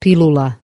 pílula.